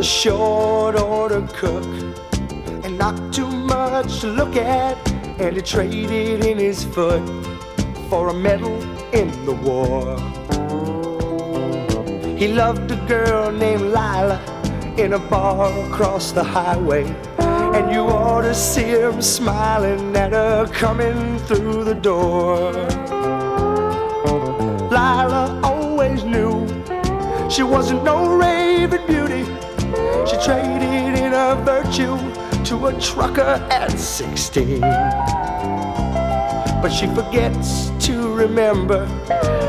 a short order cook and not too much to look at. And he traded in his foot for a medal in the war. He loved a girl named Lila in a bar across the highway. And you ought to see him smiling at her coming through the door. Lila always knew she wasn't no raving beauty. Traded in her virtue to a trucker at 16. But she forgets to remember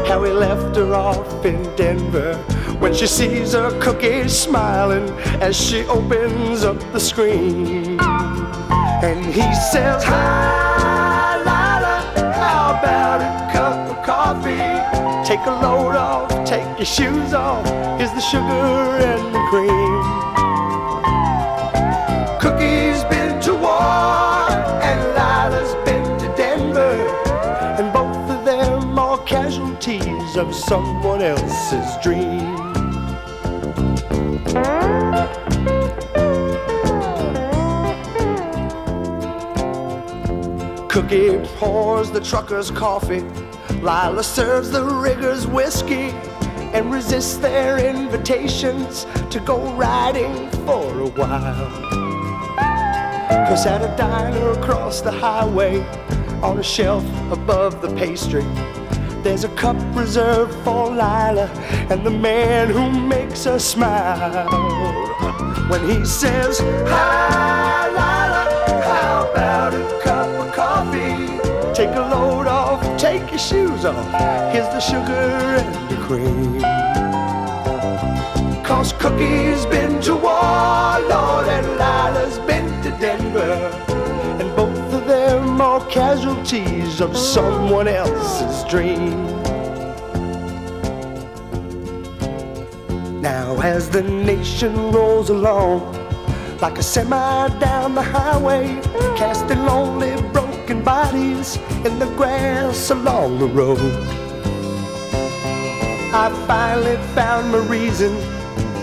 how he left her off in Denver when she sees her cookie smiling as she opens up the screen. And he says, Hi, Lila, how about a cup of coffee? Take a load off, take your shoes off. Here's the sugar and the cream. Of someone else's dream. Cookie pours the trucker's coffee. Lila serves the riggers whiskey and resists their invitations to go riding for a while. Cause at a diner across the highway, on a shelf above the pastry, there's a cup reserved for Lila and the man who makes her smile. When he says, Hi, Lila, how about a cup of coffee? Take a load off, take your shoes off. Here's the sugar and the cream. Cause Cookie's been to war, Lord, and Lila's been to Denver. Of someone else's dream. Now, as the nation rolls along, like a semi down the highway, casting lonely, broken bodies in the grass along the road. I finally found my reason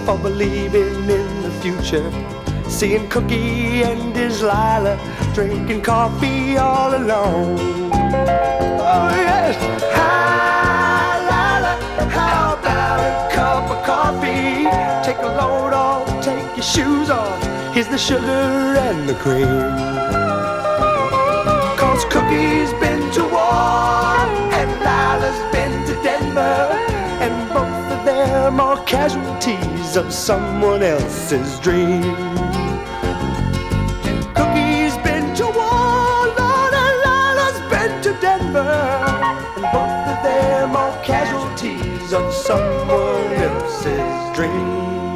for believing in the future. Seeing Cookie and his Lila drinking coffee all alone. Oh, yes. Hi, Lila, how about a cup of coffee? Take a load off, take your shoes off. Here's the sugar and the cream. Cause Cookie's been to war and Lila's been to Denver. And both of them are casualties of someone else's dream. Denver. And both of them are casualties of someone else's dream.